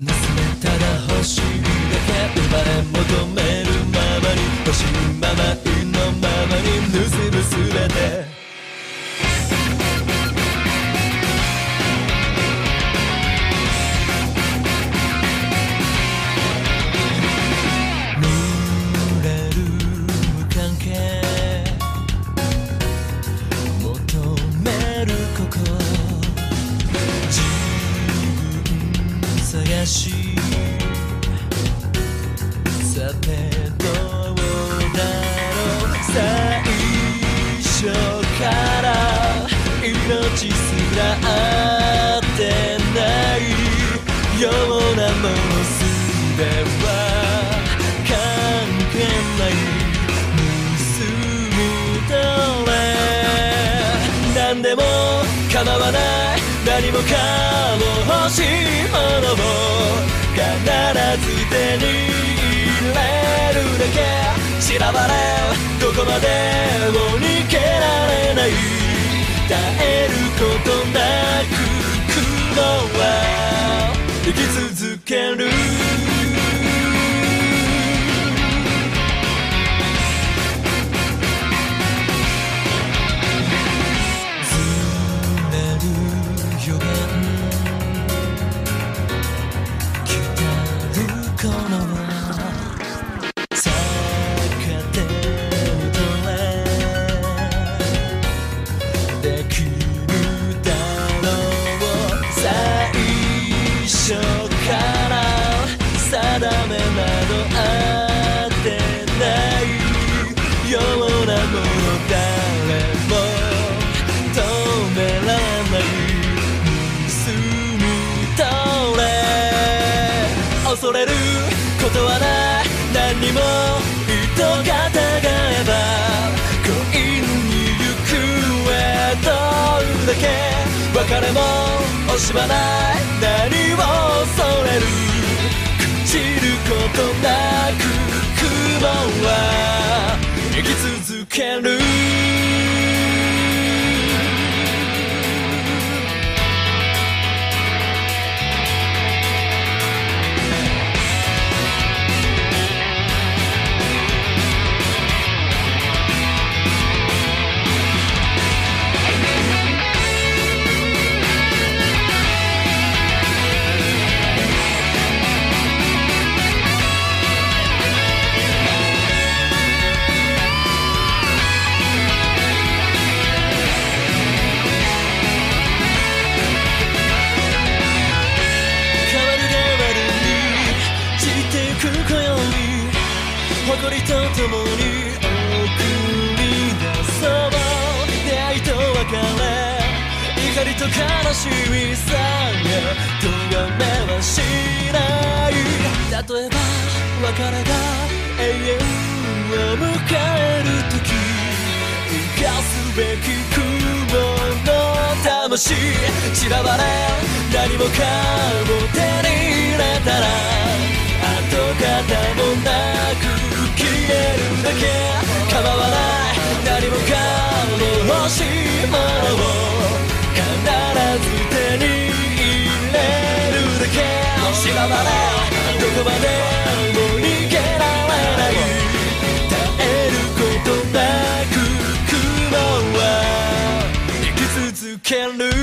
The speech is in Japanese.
盗めただ欲しいだけ生まれ求めるままに欲しいまま意のままに盗むすべて。しさてどうだろう最初から命すら合ってないようなものすべは関係ない盗み取れ何でも構わない何もかも欲しいものを必ず手に入れるだけ。散らばれどこまでも逃げられない。耐えることことはない何にも糸がたがえば恋に行くへどうだけ別れも惜しまない何を恐れる朽ちることなく雲は生き続ける。誇りとともに送り出そう出会いと別れ怒りと悲しみさえ咎めはしない例えば別れが永遠を迎える時生かすべき雲の魂散らばれ何もかも手だけ。構わない何もかも欲しも必ず手に入れるだけ。縛られどこまでも逃げられない耐えることなく。雲は生き続ける